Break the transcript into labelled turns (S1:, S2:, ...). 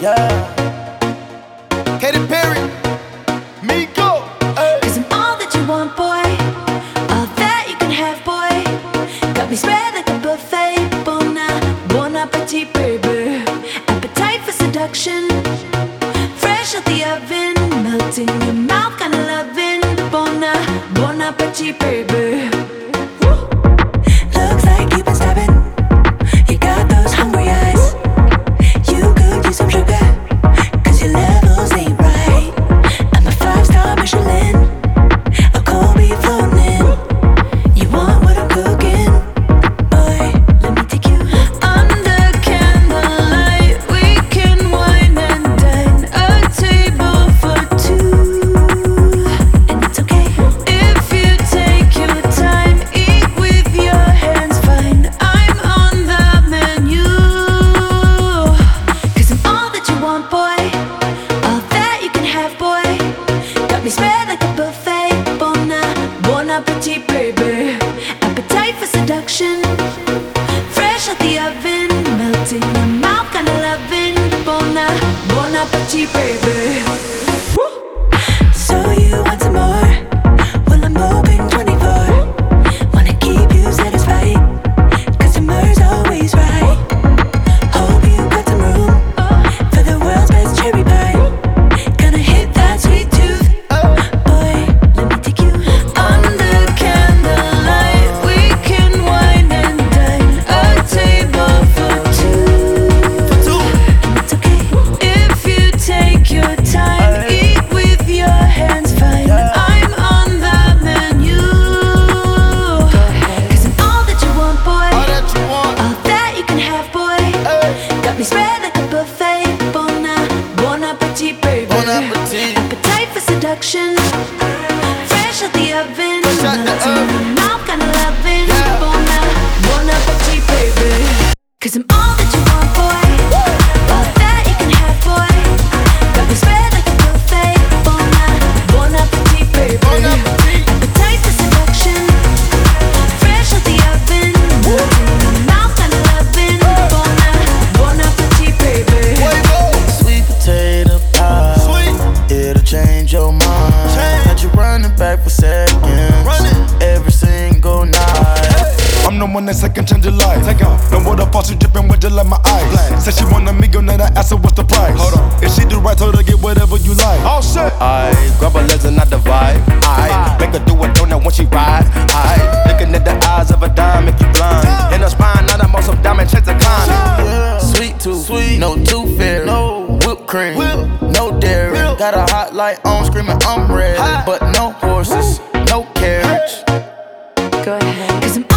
S1: Yeah. Katy Perry,
S2: all that you want, boy. All that you can have, boy. Got me spread like a buffet. Baby. Appetite for seduction. Fresh out the oven. Melting in your mouth, kinda loving. Baby. Baby. Appetite for seduction. Fresh out the oven. Melting your mouth, kinda loving. Baby. So you want some more? For. Fresh out the oven.
S1: Fresh out the
S2: Melting in
S1: oven.
S2: mouth, kinda loving.
S1: Yeah.
S2: Bon appetit, baby. Cause I'm all that you
S3: I'm the that second change your life. Take off. No water faucet dripping with just like my eyes.
S1: Blast.
S3: Said she want a million, then I asked her what's the price.
S1: Hold on.
S3: If she do right, told her get whatever you like.
S1: Oh, All set.
S4: I grab her legs and I divide. I make her do a donut when she ride. I looking at the eyes of a dime, make you blind. In her spine, now I'm on some diamond checks to climb.
S1: Yeah.
S4: Sweet tooth,
S1: Sweet.
S4: no tooth fairy.
S1: No.
S4: whipped cream,
S1: Whip.
S4: no dairy.
S1: Milk.
S4: Got a hot light on, screaming I'm ready,
S1: Hot.
S4: but no horses, no carriage.
S2: Go ahead. Cause I'm